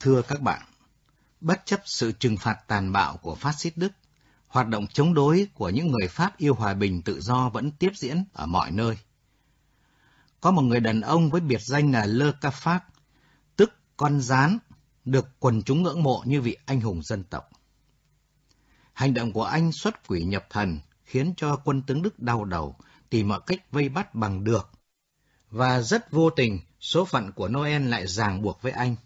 Thưa các bạn, bất chấp sự trừng phạt tàn bạo của phát xít Đức, hoạt động chống đối của những người Pháp yêu hòa bình tự do vẫn tiếp diễn ở mọi nơi. Có một người đàn ông với biệt danh là Le Cafard, tức con rán, được quần chúng ngưỡng mộ như vị anh hùng dân tộc. Hành động của anh xuất quỷ nhập thần khiến cho quân tướng Đức đau đầu, tìm mọi cách vây bắt bằng được. Và rất vô tình, số phận của Noel lại ràng buộc với anh.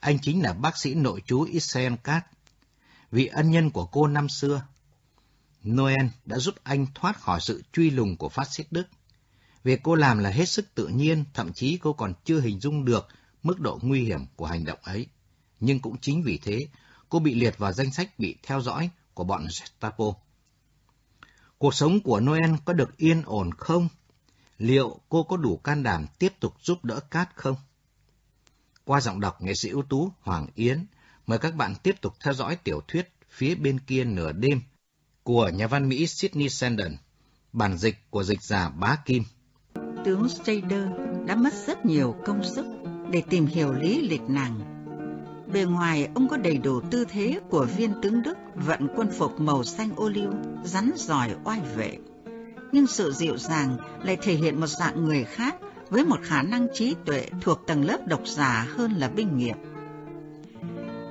Anh chính là bác sĩ nội trú Israel Kat, vị ân nhân của cô năm xưa. Noel đã giúp anh thoát khỏi sự truy lùng của phát xít Đức. Việc cô làm là hết sức tự nhiên, thậm chí cô còn chưa hình dung được mức độ nguy hiểm của hành động ấy. Nhưng cũng chính vì thế, cô bị liệt vào danh sách bị theo dõi của bọn Gestapo. Cuộc sống của Noel có được yên ổn không? Liệu cô có đủ can đảm tiếp tục giúp đỡ Cát không? Qua giọng đọc nghệ sĩ ưu tú Hoàng Yến, mời các bạn tiếp tục theo dõi tiểu thuyết Phía bên kia nửa đêm của nhà văn Mỹ Sydney Sandon bản dịch của dịch giả Bá Kim. Tướng Strader đã mất rất nhiều công sức để tìm hiểu lý lịch nàng. Bề ngoài ông có đầy đủ tư thế của viên tướng Đức vận quân phục màu xanh ô liu, rắn giỏi oai vệ. Nhưng sự dịu dàng lại thể hiện một dạng người khác với một khả năng trí tuệ thuộc tầng lớp độc giả hơn là binh nghiệp.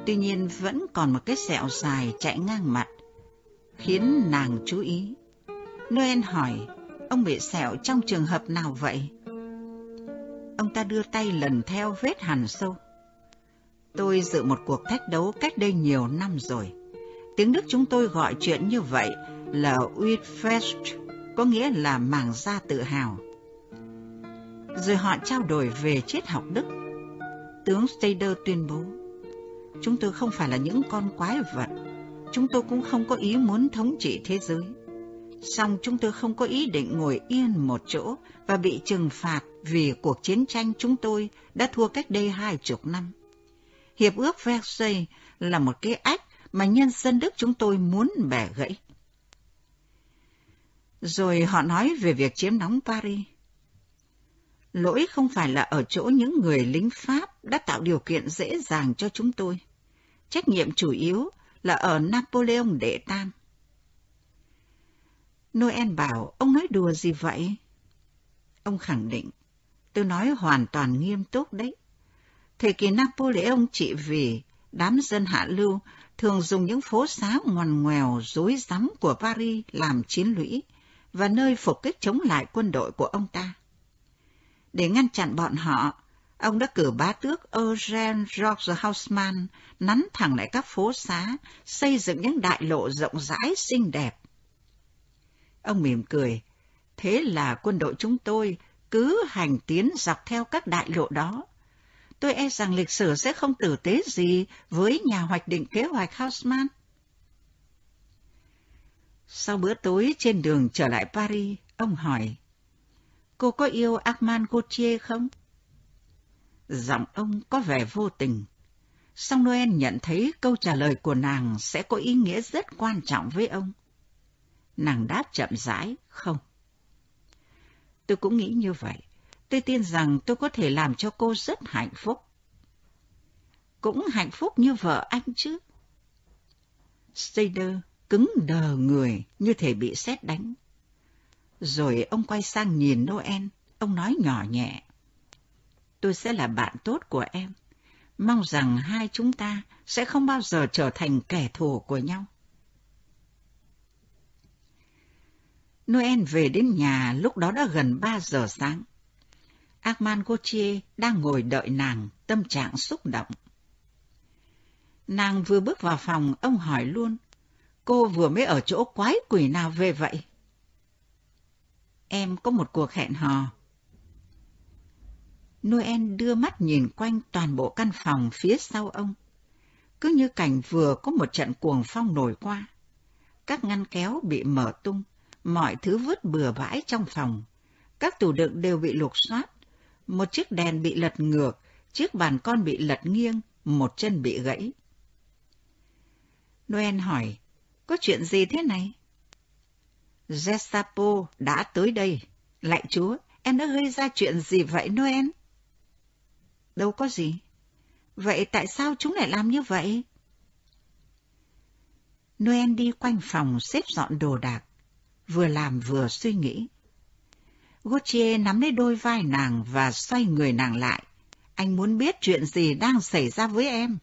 Tuy nhiên vẫn còn một cái sẹo dài chạy ngang mặt, khiến nàng chú ý. Noel hỏi, ông bị sẹo trong trường hợp nào vậy? Ông ta đưa tay lần theo vết hằn sâu. Tôi dự một cuộc thách đấu cách đây nhiều năm rồi. Tiếng Đức chúng tôi gọi chuyện như vậy là Uitfest, có nghĩa là màng da tự hào. Rồi họ trao đổi về triết học Đức. Tướng Stader tuyên bố, chúng tôi không phải là những con quái vật, chúng tôi cũng không có ý muốn thống trị thế giới. Song chúng tôi không có ý định ngồi yên một chỗ và bị trừng phạt vì cuộc chiến tranh chúng tôi đã thua cách đây hai chục năm. Hiệp ước Versailles là một cái ách mà nhân dân Đức chúng tôi muốn bẻ gãy. Rồi họ nói về việc chiếm đóng Paris. Lỗi không phải là ở chỗ những người lính Pháp đã tạo điều kiện dễ dàng cho chúng tôi. Trách nhiệm chủ yếu là ở Napoleon đệ tam. Noel bảo, ông nói đùa gì vậy? Ông khẳng định, tôi nói hoàn toàn nghiêm túc đấy. Thời kỳ Napoleon trị vì đám dân hạ lưu thường dùng những phố xá ngoằn ngoèo rối rắm của Paris làm chiến lũy và nơi phục kích chống lại quân đội của ông ta. Để ngăn chặn bọn họ, ông đã cử bá tước Eugene George Hausmann nắn thẳng lại các phố xá, xây dựng những đại lộ rộng rãi xinh đẹp. Ông mỉm cười, thế là quân đội chúng tôi cứ hành tiến dọc theo các đại lộ đó. Tôi e rằng lịch sử sẽ không tử tế gì với nhà hoạch định kế hoạch Hausmann. Sau bữa tối trên đường trở lại Paris, ông hỏi, cô có yêu Armand Gauthier không? Giọng ông có vẻ vô tình. Song Noel nhận thấy câu trả lời của nàng sẽ có ý nghĩa rất quan trọng với ông. Nàng đáp chậm rãi, không. Tôi cũng nghĩ như vậy. Tôi tin rằng tôi có thể làm cho cô rất hạnh phúc. Cũng hạnh phúc như vợ anh chứ. Stader cứng đờ người như thể bị sét đánh. Rồi ông quay sang nhìn Noel, ông nói nhỏ nhẹ. Tôi sẽ là bạn tốt của em. Mong rằng hai chúng ta sẽ không bao giờ trở thành kẻ thù của nhau. Noel về đến nhà lúc đó đã gần 3 giờ sáng. Armand Gauthier đang ngồi đợi nàng, tâm trạng xúc động. Nàng vừa bước vào phòng, ông hỏi luôn, cô vừa mới ở chỗ quái quỷ nào về vậy? Em có một cuộc hẹn hò. Noel đưa mắt nhìn quanh toàn bộ căn phòng phía sau ông. Cứ như cảnh vừa có một trận cuồng phong nổi qua. Các ngăn kéo bị mở tung, mọi thứ vứt bừa bãi trong phòng. Các tủ đựng đều bị lục soát. Một chiếc đèn bị lật ngược, chiếc bàn con bị lật nghiêng, một chân bị gãy. Noel hỏi, có chuyện gì thế này? Gestapo đã tới đây. Lạy chúa, em đã gây ra chuyện gì vậy Noel? Đâu có gì. Vậy tại sao chúng lại làm như vậy? Noel đi quanh phòng xếp dọn đồ đạc, vừa làm vừa suy nghĩ. Gautier nắm lấy đôi vai nàng và xoay người nàng lại. Anh muốn biết chuyện gì đang xảy ra với em.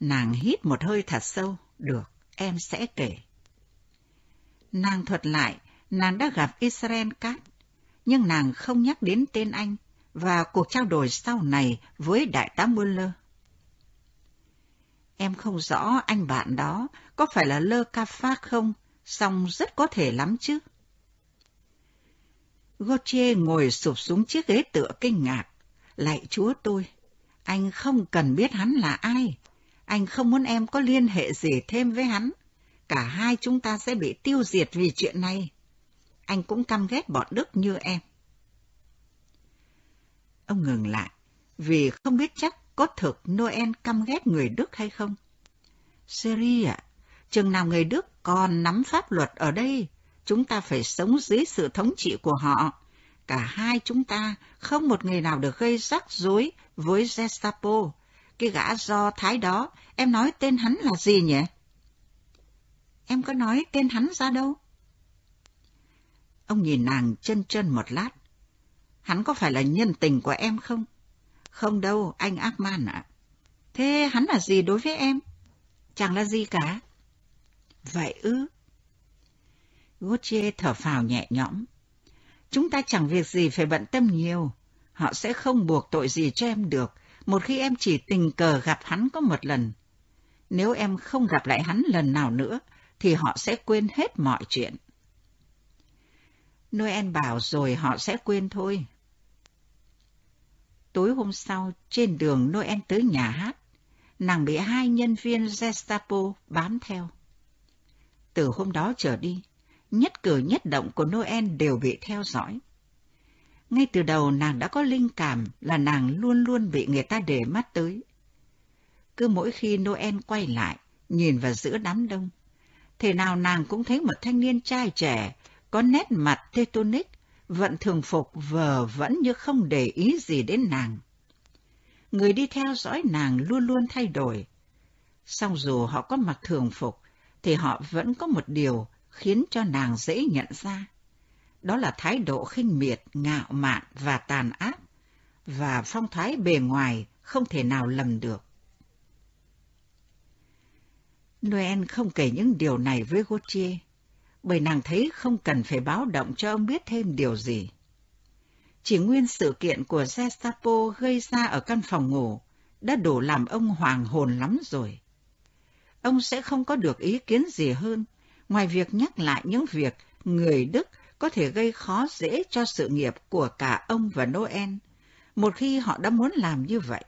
Nàng hít một hơi thật sâu. Được, em sẽ kể. Nàng thuật lại, nàng đã gặp Israel Cát, nhưng nàng không nhắc đến tên anh và cuộc trao đổi sau này với đại tá Muller. Em không rõ anh bạn đó có phải là Lơ Ca Phát không, song rất có thể lắm chứ. Gautier ngồi sụp xuống chiếc ghế tựa kinh ngạc. Lạy chúa tôi, anh không cần biết hắn là ai. Anh không muốn em có liên hệ gì thêm với hắn. Cả hai chúng ta sẽ bị tiêu diệt vì chuyện này. Anh cũng căm ghét bọn Đức như em. Ông ngừng lại, vì không biết chắc có thực Noel căm ghét người Đức hay không. Seri ạ, chừng nào người Đức còn nắm pháp luật ở đây, chúng ta phải sống dưới sự thống trị của họ. Cả hai chúng ta không một người nào được gây rắc rối với Gestapo. Cái gã do Thái đó, em nói tên hắn là gì nhỉ? Em có nói tên hắn ra đâu? Ông nhìn nàng chân chân một lát. Hắn có phải là nhân tình của em không? Không đâu, anh Akman ạ. Thế hắn là gì đối với em? Chẳng là gì cả. Vậy ư? Gautier thở phào nhẹ nhõm. Chúng ta chẳng việc gì phải bận tâm nhiều. Họ sẽ không buộc tội gì cho em được, một khi em chỉ tình cờ gặp hắn có một lần. Nếu em không gặp lại hắn lần nào nữa, thì họ sẽ quên hết mọi chuyện. Noel bảo rồi họ sẽ quên thôi. Tối hôm sau, trên đường Noel tới nhà hát, nàng bị hai nhân viên Gestapo bám theo. Từ hôm đó trở đi, nhất cử nhất động của Noel đều bị theo dõi. Ngay từ đầu nàng đã có linh cảm là nàng luôn luôn bị người ta để mắt tới. Cứ mỗi khi Noel quay lại, nhìn vào giữa đám đông, thể nào nàng cũng thấy một thanh niên trai trẻ, có nét mặt tetonic, vận thường phục vờ vẫn như không để ý gì đến nàng. Người đi theo dõi nàng luôn luôn thay đổi. Song dù họ có mặc thường phục, thì họ vẫn có một điều khiến cho nàng dễ nhận ra. Đó là thái độ khinh miệt, ngạo mạn và tàn ác, và phong thái bề ngoài không thể nào lầm được. Noel không kể những điều này với Gautier, bởi nàng thấy không cần phải báo động cho ông biết thêm điều gì. Chỉ nguyên sự kiện của Gestapo gây ra ở căn phòng ngủ đã đủ làm ông hoàng hồn lắm rồi. Ông sẽ không có được ý kiến gì hơn ngoài việc nhắc lại những việc người Đức có thể gây khó dễ cho sự nghiệp của cả ông và Noel, một khi họ đã muốn làm như vậy.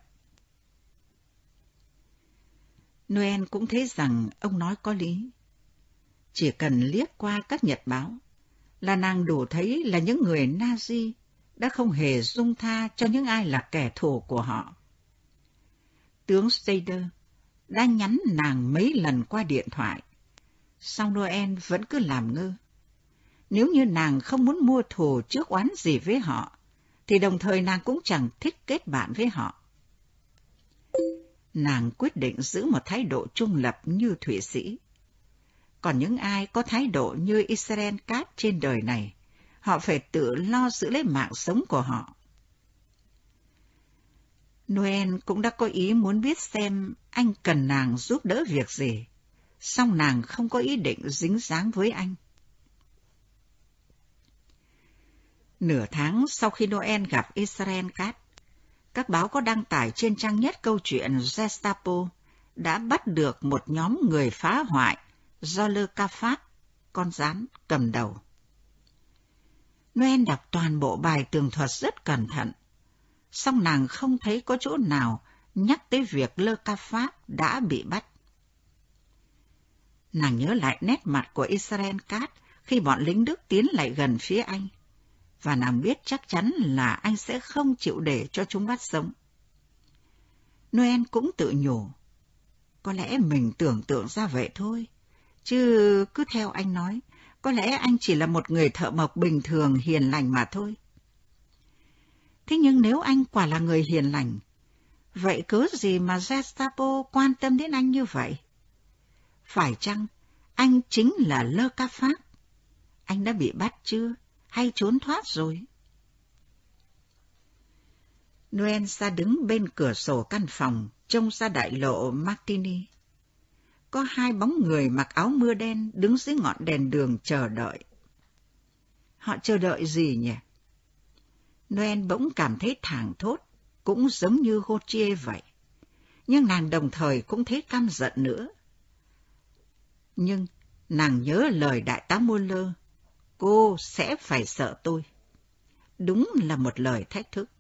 Noel cũng thấy rằng ông nói có lý. Chỉ cần liếc qua các nhật báo là nàng đủ thấy là những người Nazi đã không hề dung tha cho những ai là kẻ thù của họ. Tướng Stader đã nhắn nàng mấy lần qua điện thoại Song Noel vẫn cứ làm ngơ. Nếu như nàng không muốn mua thù trước oán gì với họ, thì đồng thời nàng cũng chẳng thích kết bạn với họ. Nàng quyết định giữ một thái độ trung lập như Thụy Sĩ. Còn những ai có thái độ như Israel Cát trên đời này, họ phải tự lo giữ lấy mạng sống của họ. Noel cũng đã có ý muốn biết xem anh cần nàng giúp đỡ việc gì song nàng không có ý định dính dáng với anh. Nửa tháng sau khi Noel gặp Israel Cát các báo có đăng tải trên trang nhất câu chuyện Gestapo đã bắt được một nhóm người phá hoại do Lơ Ca Phát, con rắn, cầm đầu. Noel đọc toàn bộ bài tường thuật rất cẩn thận, song nàng không thấy có chỗ nào nhắc tới việc Lơ Ca Phát đã bị bắt. Nàng nhớ lại nét mặt của Israel Cát khi bọn lính Đức tiến lại gần phía anh, và nàng biết chắc chắn là anh sẽ không chịu để cho chúng bắt sống. Noel cũng tự nhủ, có lẽ mình tưởng tượng ra vậy thôi, chứ cứ theo anh nói, có lẽ anh chỉ là một người thợ mộc bình thường hiền lành mà thôi. Thế nhưng nếu anh quả là người hiền lành, Vậy cớ gì mà Gestapo quan tâm đến anh như vậy? Phải chăng anh chính là Lơ Ca Pháp? Anh đã bị bắt chưa? Hay trốn thoát rồi? Noel ra đứng bên cửa sổ căn phòng, trông ra đại lộ Martini. Có hai bóng người mặc áo mưa đen đứng dưới ngọn đèn đường chờ đợi. Họ chờ đợi gì nhỉ? Noel bỗng cảm thấy thảng thốt, cũng giống như Gautier vậy. Nhưng nàng đồng thời cũng thấy căm giận nữa. Nhưng nàng nhớ lời đại tá Muller, cô sẽ phải sợ tôi. Đúng là một lời thách thức.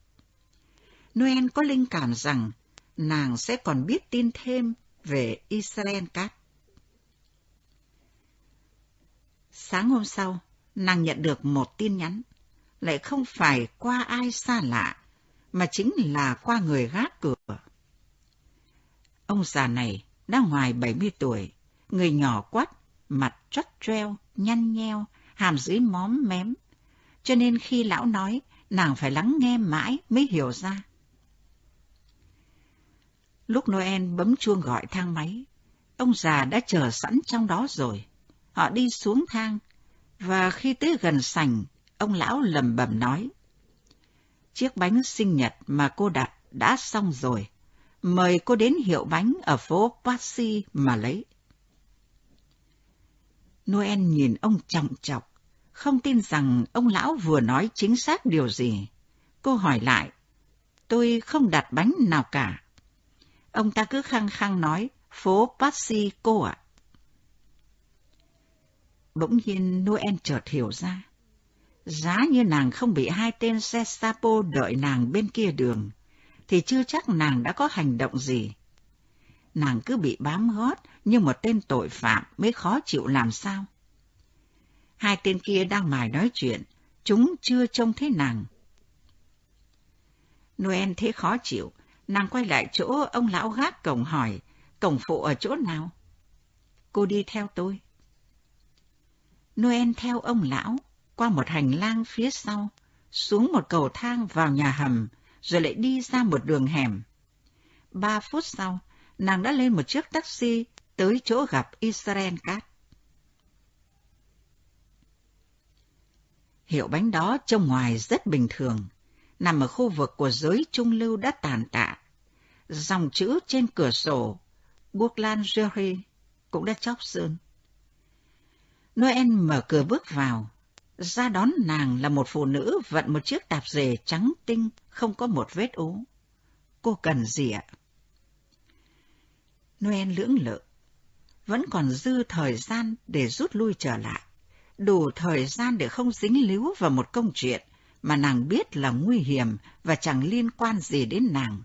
Noel có linh cảm rằng nàng sẽ còn biết tin thêm về Israel Cát. Sáng hôm sau, nàng nhận được một tin nhắn, lại không phải qua ai xa lạ, mà chính là qua người gác cửa. Ông già này đã ngoài 70 tuổi, người nhỏ quắt, mặt trót treo, nhăn nheo, hàm dưới móm mém. Cho nên khi lão nói, nàng phải lắng nghe mãi mới hiểu ra. Lúc Noel bấm chuông gọi thang máy, ông già đã chờ sẵn trong đó rồi. Họ đi xuống thang, và khi tới gần sảnh, ông lão lầm bầm nói. Chiếc bánh sinh nhật mà cô đặt đã xong rồi. Mời cô đến hiệu bánh ở phố Passy mà lấy. Noel nhìn ông trọng chọc, không tin rằng ông lão vừa nói chính xác điều gì. Cô hỏi lại, tôi không đặt bánh nào cả. Ông ta cứ khăng khăng nói, phố Patsy cô ạ. Bỗng nhiên Noel chợt hiểu ra. Giá như nàng không bị hai tên Gestapo đợi nàng bên kia đường, thì chưa chắc nàng đã có hành động gì. Nàng cứ bị bám gót như một tên tội phạm mới khó chịu làm sao. Hai tên kia đang mải nói chuyện, chúng chưa trông thấy nàng. Noel thấy khó chịu, nàng quay lại chỗ ông lão gác cổng hỏi, cổng phụ ở chỗ nào? Cô đi theo tôi. Noel theo ông lão, qua một hành lang phía sau, xuống một cầu thang vào nhà hầm, rồi lại đi ra một đường hẻm. Ba phút sau, nàng đã lên một chiếc taxi tới chỗ gặp Israel Cat. Hiệu bánh đó trông ngoài rất bình thường, nằm ở khu vực của giới trung lưu đã tàn tạ. Dòng chữ trên cửa sổ, Buckland Jerry cũng đã chóc sơn. Noel mở cửa bước vào. Ra đón nàng là một phụ nữ vận một chiếc tạp dề trắng tinh, không có một vết ố. Cô cần gì ạ? Noel lưỡng lự. Vẫn còn dư thời gian để rút lui trở lại. Đủ thời gian để không dính líu vào một công chuyện mà nàng biết là nguy hiểm và chẳng liên quan gì đến nàng.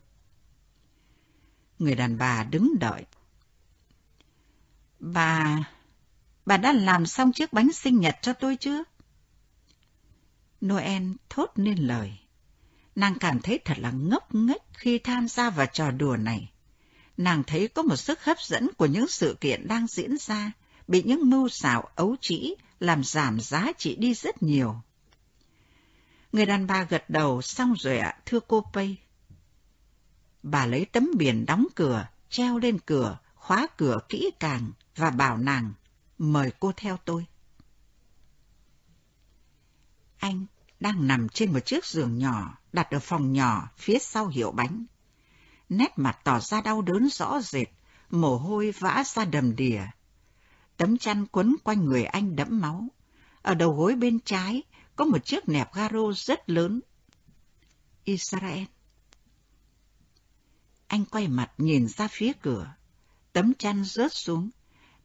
Người đàn bà đứng đợi. Bà bà đã làm xong chiếc bánh sinh nhật cho tôi chưa? Noel thốt nên lời. Nàng cảm thấy thật là ngốc nghếch khi tham gia vào trò đùa này. Nàng thấy có một sức hấp dẫn của những sự kiện đang diễn ra, bị những mưu xảo ấu trĩ làm giảm giá trị đi rất nhiều. Người đàn bà gật đầu xong rồi ạ, thưa cô Pây. Bà lấy tấm biển đóng cửa, treo lên cửa, khóa cửa kỹ càng và bảo nàng mời cô theo tôi. Anh đang nằm trên một chiếc giường nhỏ đặt ở phòng nhỏ phía sau hiệu bánh. Nét mặt tỏ ra đau đớn rõ rệt, mồ hôi vã ra đầm đìa. Tấm chăn quấn quanh người anh đẫm máu. Ở đầu gối bên trái có một chiếc nẹp garo rất lớn. Israel. Anh quay mặt nhìn ra phía cửa. Tấm chăn rớt xuống,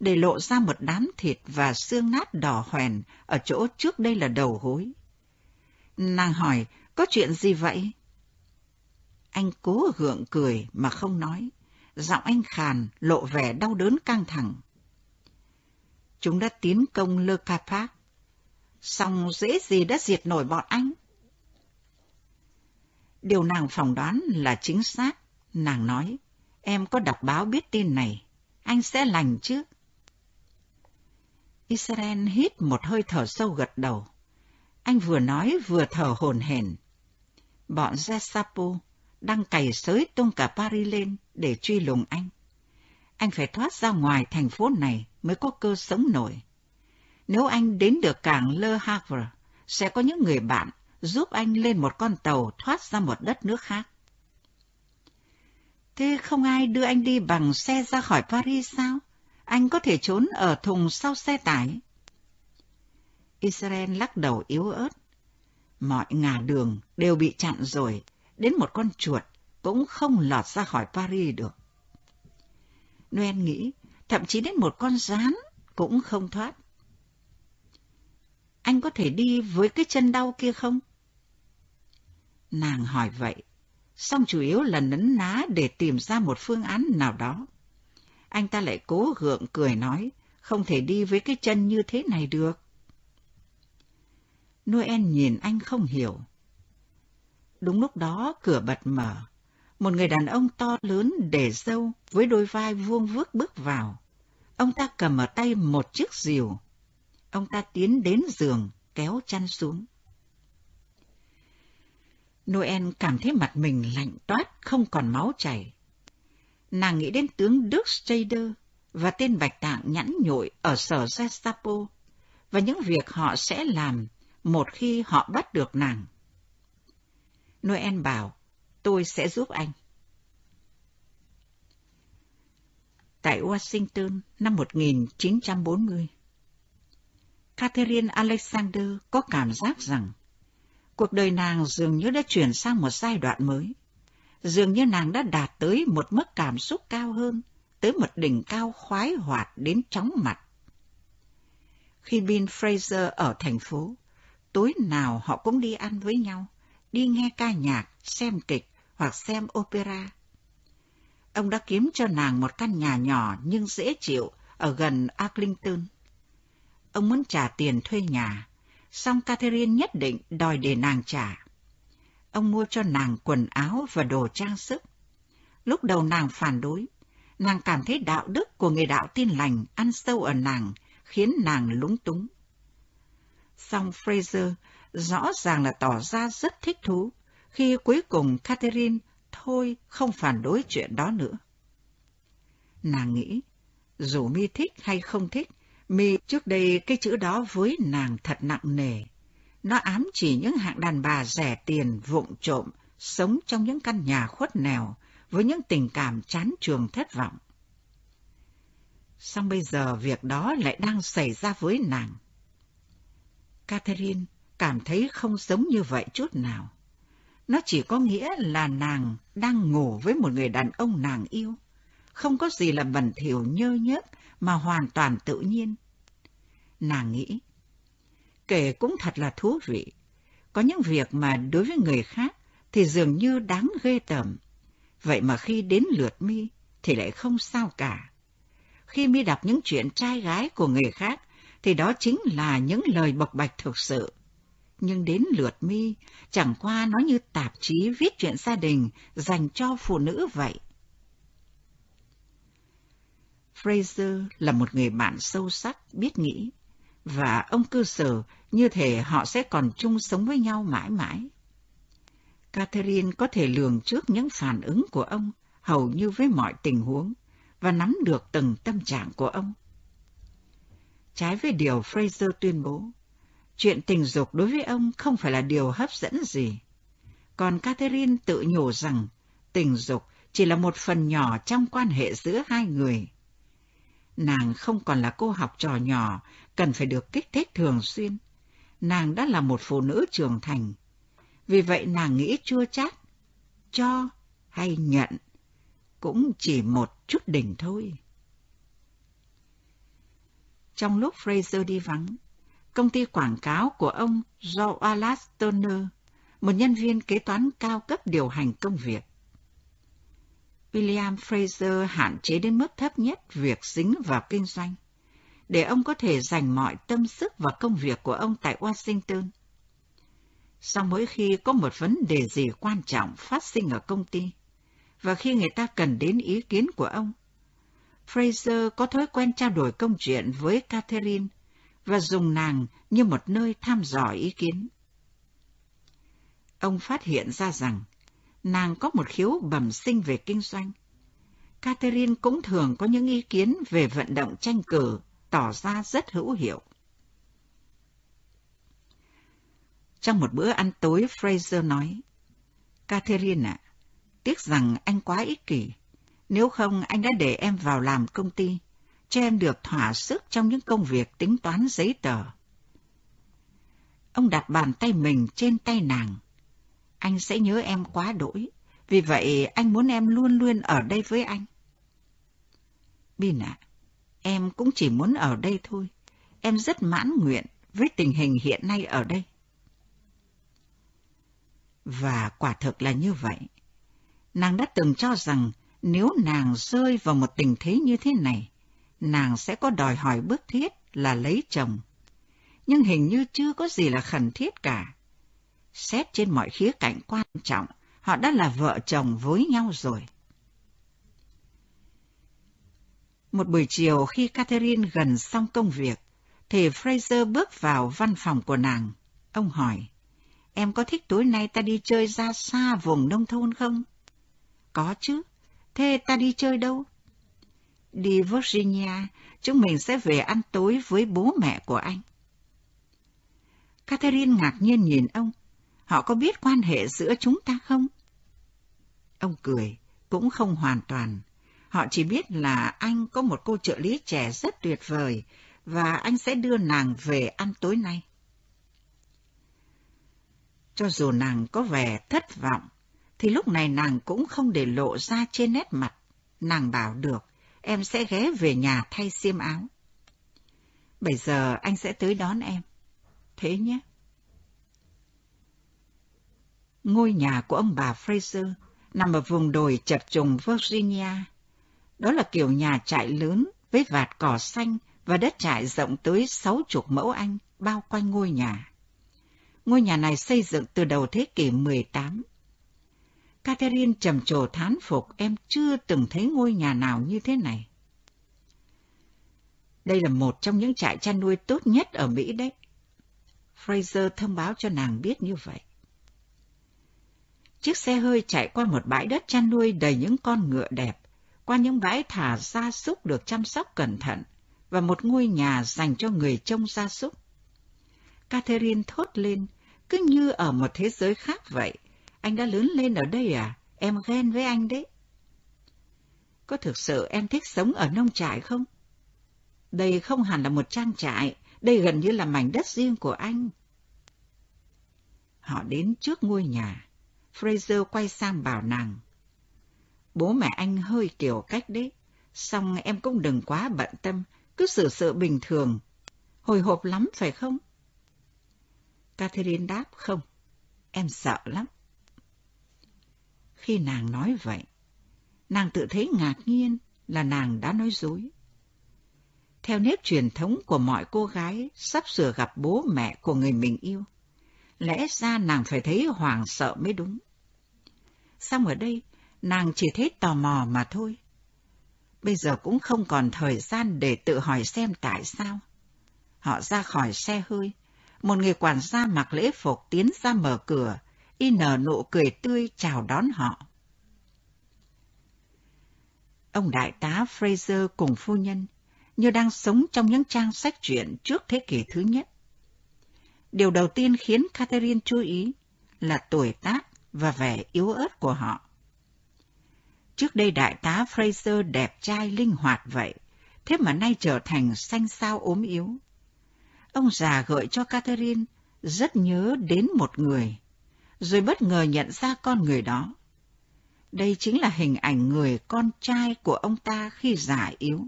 để lộ ra một đám thịt và xương nát đỏ hoèn ở chỗ trước đây là đầu gối. Nàng hỏi, có chuyện gì vậy? Anh cố gượng cười mà không nói. Giọng anh khàn, lộ vẻ đau đớn căng thẳng. Chúng đã tiến công Lơ Capac. Xong dễ gì đã diệt nổi bọn anh. Điều nàng phỏng đoán là chính xác. Nàng nói, em có đọc báo biết tin này. Anh sẽ lành chứ? Israel hít một hơi thở sâu gật đầu. Anh vừa nói vừa thở hồn hển. Bọn Gestapo đang cày sới tung cả Paris lên để truy lùng anh. Anh phải thoát ra ngoài thành phố này mới có cơ sống nổi. Nếu anh đến được cảng Le Havre, sẽ có những người bạn giúp anh lên một con tàu thoát ra một đất nước khác. Thế không ai đưa anh đi bằng xe ra khỏi Paris sao? Anh có thể trốn ở thùng sau xe tải. Israel lắc đầu yếu ớt. Mọi ngả đường đều bị chặn rồi, đến một con chuột cũng không lọt ra khỏi Paris được. Noel nghĩ, thậm chí đến một con rán cũng không thoát. Anh có thể đi với cái chân đau kia không? Nàng hỏi vậy, song chủ yếu là nấn ná để tìm ra một phương án nào đó. Anh ta lại cố gượng cười nói, không thể đi với cái chân như thế này được. Noel nhìn anh không hiểu. Đúng lúc đó cửa bật mở, một người đàn ông to lớn để dâu với đôi vai vuông vước bước vào. Ông ta cầm ở tay một chiếc rìu. Ông ta tiến đến giường, kéo chăn xuống. Noel cảm thấy mặt mình lạnh toát, không còn máu chảy. Nàng nghĩ đến tướng Đức Strader và tên Bạch Tạng nhẵn nhội ở sở Gestapo và những việc họ sẽ làm một khi họ bắt được nàng. Noel bảo, tôi sẽ giúp anh. Tại Washington năm 1940, Catherine Alexander có cảm giác rằng cuộc đời nàng dường như đã chuyển sang một giai đoạn mới. Dường như nàng đã đạt tới một mức cảm xúc cao hơn, tới một đỉnh cao khoái hoạt đến chóng mặt. Khi Bill Fraser ở thành phố, tối nào họ cũng đi ăn với nhau, đi nghe ca nhạc, xem kịch hoặc xem opera. Ông đã kiếm cho nàng một căn nhà nhỏ nhưng dễ chịu ở gần Arlington. Ông muốn trả tiền thuê nhà, song Catherine nhất định đòi để nàng trả. Ông mua cho nàng quần áo và đồ trang sức. Lúc đầu nàng phản đối, nàng cảm thấy đạo đức của người đạo tin lành ăn sâu ở nàng, khiến nàng lúng túng. Song Fraser rõ ràng là tỏ ra rất thích thú khi cuối cùng Catherine thôi không phản đối chuyện đó nữa. Nàng nghĩ, dù mi thích hay không thích, mi trước đây cái chữ đó với nàng thật nặng nề. Nó ám chỉ những hạng đàn bà rẻ tiền, vụng trộm, sống trong những căn nhà khuất nèo, với những tình cảm chán trường thất vọng. Xong bây giờ việc đó lại đang xảy ra với nàng. Catherine cảm thấy không giống như vậy chút nào. Nó chỉ có nghĩa là nàng đang ngủ với một người đàn ông nàng yêu. Không có gì là bẩn thỉu nhơ nhớp mà hoàn toàn tự nhiên. Nàng nghĩ, kể cũng thật là thú vị. Có những việc mà đối với người khác thì dường như đáng ghê tởm. Vậy mà khi đến lượt mi thì lại không sao cả. Khi mi đọc những chuyện trai gái của người khác thì đó chính là những lời bộc bạch thực sự nhưng đến lượt mi, chẳng qua nó như tạp chí viết chuyện gia đình dành cho phụ nữ vậy. Fraser là một người bạn sâu sắc, biết nghĩ, và ông cư xử như thể họ sẽ còn chung sống với nhau mãi mãi. Catherine có thể lường trước những phản ứng của ông hầu như với mọi tình huống và nắm được từng tâm trạng của ông. Trái với điều Fraser tuyên bố, Chuyện tình dục đối với ông không phải là điều hấp dẫn gì. Còn Catherine tự nhủ rằng tình dục chỉ là một phần nhỏ trong quan hệ giữa hai người. Nàng không còn là cô học trò nhỏ, cần phải được kích thích thường xuyên. Nàng đã là một phụ nữ trưởng thành. Vì vậy nàng nghĩ chua chát, cho hay nhận, cũng chỉ một chút đỉnh thôi. Trong lúc Fraser đi vắng, công ty quảng cáo của ông Joalas Turner, một nhân viên kế toán cao cấp điều hành công việc. William Fraser hạn chế đến mức thấp nhất việc dính vào kinh doanh, để ông có thể dành mọi tâm sức vào công việc của ông tại Washington. Sau mỗi khi có một vấn đề gì quan trọng phát sinh ở công ty, và khi người ta cần đến ý kiến của ông, Fraser có thói quen trao đổi công chuyện với Catherine và dùng nàng như một nơi tham dò ý kiến. Ông phát hiện ra rằng nàng có một khiếu bẩm sinh về kinh doanh. Catherine cũng thường có những ý kiến về vận động tranh cử, tỏ ra rất hữu hiệu. Trong một bữa ăn tối, Fraser nói, Catherine ạ, tiếc rằng anh quá ích kỷ. Nếu không, anh đã để em vào làm công ty, cho em được thỏa sức trong những công việc tính toán giấy tờ. Ông đặt bàn tay mình trên tay nàng. Anh sẽ nhớ em quá đỗi, vì vậy anh muốn em luôn luôn ở đây với anh. Bin ạ, em cũng chỉ muốn ở đây thôi. Em rất mãn nguyện với tình hình hiện nay ở đây. Và quả thực là như vậy. Nàng đã từng cho rằng nếu nàng rơi vào một tình thế như thế này, nàng sẽ có đòi hỏi bức thiết là lấy chồng. Nhưng hình như chưa có gì là khẩn thiết cả. Xét trên mọi khía cạnh quan trọng, họ đã là vợ chồng với nhau rồi. Một buổi chiều khi Catherine gần xong công việc, thì Fraser bước vào văn phòng của nàng. Ông hỏi, em có thích tối nay ta đi chơi ra xa vùng nông thôn không? Có chứ. Thế ta đi chơi đâu? Đi Virginia, chúng mình sẽ về ăn tối với bố mẹ của anh. Catherine ngạc nhiên nhìn ông. Họ có biết quan hệ giữa chúng ta không? Ông cười, cũng không hoàn toàn. Họ chỉ biết là anh có một cô trợ lý trẻ rất tuyệt vời và anh sẽ đưa nàng về ăn tối nay. Cho dù nàng có vẻ thất vọng, thì lúc này nàng cũng không để lộ ra trên nét mặt. Nàng bảo được, em sẽ ghé về nhà thay xiêm áo. Bây giờ anh sẽ tới đón em. Thế nhé. Ngôi nhà của ông bà Fraser nằm ở vùng đồi chập trùng Virginia. Đó là kiểu nhà trại lớn với vạt cỏ xanh và đất trại rộng tới sáu chục mẫu Anh bao quanh ngôi nhà. Ngôi nhà này xây dựng từ đầu thế kỷ 18. Catherine trầm trồ thán phục em chưa từng thấy ngôi nhà nào như thế này. Đây là một trong những trại chăn nuôi tốt nhất ở Mỹ đấy. Fraser thông báo cho nàng biết như vậy. Chiếc xe hơi chạy qua một bãi đất chăn nuôi đầy những con ngựa đẹp, qua những bãi thả gia súc được chăm sóc cẩn thận, và một ngôi nhà dành cho người trông gia súc. Catherine thốt lên, cứ như ở một thế giới khác vậy. Anh đã lớn lên ở đây à? Em ghen với anh đấy. Có thực sự em thích sống ở nông trại không? Đây không hẳn là một trang trại, đây gần như là mảnh đất riêng của anh. Họ đến trước ngôi nhà. Fraser quay sang bảo nàng. Bố mẹ anh hơi kiểu cách đấy, xong em cũng đừng quá bận tâm, cứ xử sự bình thường. Hồi hộp lắm phải không? Catherine đáp không, em sợ lắm. Khi nàng nói vậy, nàng tự thấy ngạc nhiên là nàng đã nói dối. Theo nếp truyền thống của mọi cô gái sắp sửa gặp bố mẹ của người mình yêu, lẽ ra nàng phải thấy hoảng sợ mới đúng. Xong ở đây, nàng chỉ thấy tò mò mà thôi. Bây giờ cũng không còn thời gian để tự hỏi xem tại sao. Họ ra khỏi xe hơi, một người quản gia mặc lễ phục tiến ra mở cửa, y nở nụ cười tươi chào đón họ. Ông đại tá Fraser cùng phu nhân như đang sống trong những trang sách truyện trước thế kỷ thứ nhất. Điều đầu tiên khiến Catherine chú ý là tuổi tác và vẻ yếu ớt của họ. Trước đây đại tá Fraser đẹp trai linh hoạt vậy, thế mà nay trở thành xanh xao ốm yếu. Ông già gợi cho Catherine rất nhớ đến một người, rồi bất ngờ nhận ra con người đó. Đây chính là hình ảnh người con trai của ông ta khi già yếu.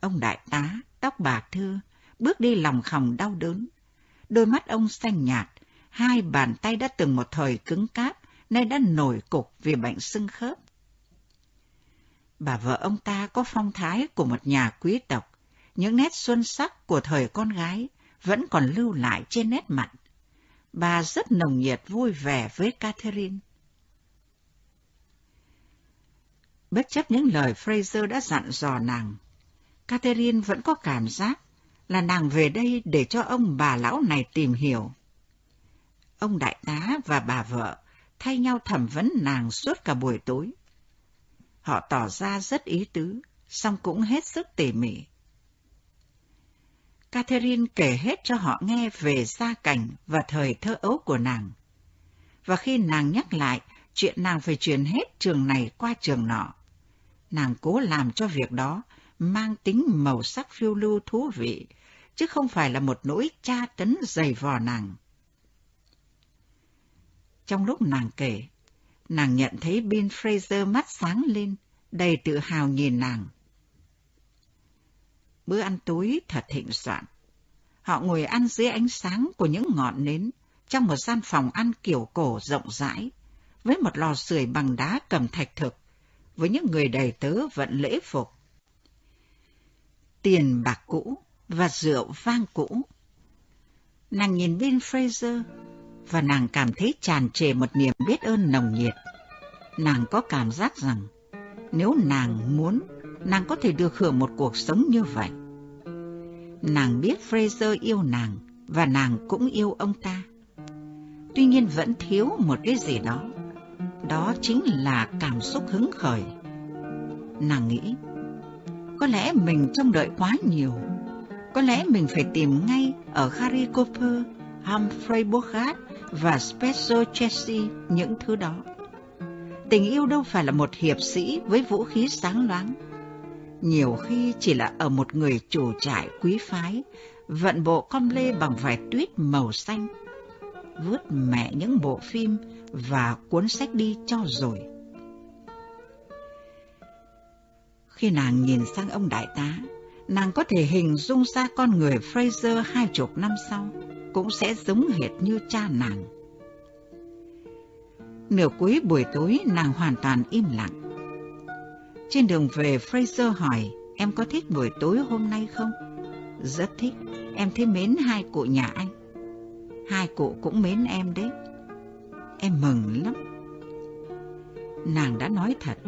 Ông đại tá, tóc bạc thưa, bước đi lòng khòng đau đớn. Đôi mắt ông xanh nhạt, hai bàn tay đã từng một thời cứng cáp, nay đã nổi cục vì bệnh sưng khớp. Bà vợ ông ta có phong thái của một nhà quý tộc, những nét xuân sắc của thời con gái vẫn còn lưu lại trên nét mặt. Bà rất nồng nhiệt vui vẻ với Catherine. Bất chấp những lời Fraser đã dặn dò nàng, Catherine vẫn có cảm giác là nàng về đây để cho ông bà lão này tìm hiểu. Ông đại tá và bà vợ thay nhau thẩm vấn nàng suốt cả buổi tối. Họ tỏ ra rất ý tứ, song cũng hết sức tỉ mỉ. Catherine kể hết cho họ nghe về gia cảnh và thời thơ ấu của nàng. Và khi nàng nhắc lại chuyện nàng phải chuyển hết trường này qua trường nọ, nàng cố làm cho việc đó mang tính màu sắc phiêu lưu thú vị, chứ không phải là một nỗi tra tấn dày vò nàng. Trong lúc nàng kể, nàng nhận thấy Bill Fraser mắt sáng lên, đầy tự hào nhìn nàng. Bữa ăn tối thật thịnh soạn. Họ ngồi ăn dưới ánh sáng của những ngọn nến trong một gian phòng ăn kiểu cổ rộng rãi, với một lò sưởi bằng đá cầm thạch thực, với những người đầy tớ vận lễ phục. Tiền bạc cũ và rượu vang cũ. Nàng nhìn Bill Fraser và nàng cảm thấy tràn trề một niềm biết ơn nồng nhiệt. Nàng có cảm giác rằng nếu nàng muốn, nàng có thể được hưởng một cuộc sống như vậy. Nàng biết Fraser yêu nàng và nàng cũng yêu ông ta. Tuy nhiên vẫn thiếu một cái gì đó. Đó chính là cảm xúc hứng khởi. Nàng nghĩ, có lẽ mình trông đợi quá nhiều. Có lẽ mình phải tìm ngay ở Harry Cooper, Humphrey Bogart và Spencer Tracy những thứ đó. Tình yêu đâu phải là một hiệp sĩ với vũ khí sáng loáng. Nhiều khi chỉ là ở một người chủ trại quý phái, vận bộ com lê bằng vải tuyết màu xanh, vứt mẹ những bộ phim và cuốn sách đi cho rồi. Khi nàng nhìn sang ông đại tá, nàng có thể hình dung ra con người Fraser hai chục năm sau cũng sẽ giống hệt như cha nàng. Nửa cuối buổi tối nàng hoàn toàn im lặng. Trên đường về Fraser hỏi em có thích buổi tối hôm nay không? Rất thích, em thấy mến hai cụ nhà anh. Hai cụ cũng mến em đấy. Em mừng lắm. Nàng đã nói thật,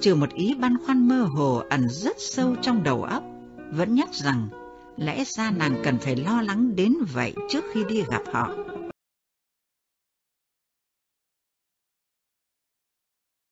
trừ một ý băn khoăn mơ hồ ẩn rất sâu trong đầu óc, vẫn nhắc rằng lẽ ra nàng cần phải lo lắng đến vậy trước khi đi gặp họ.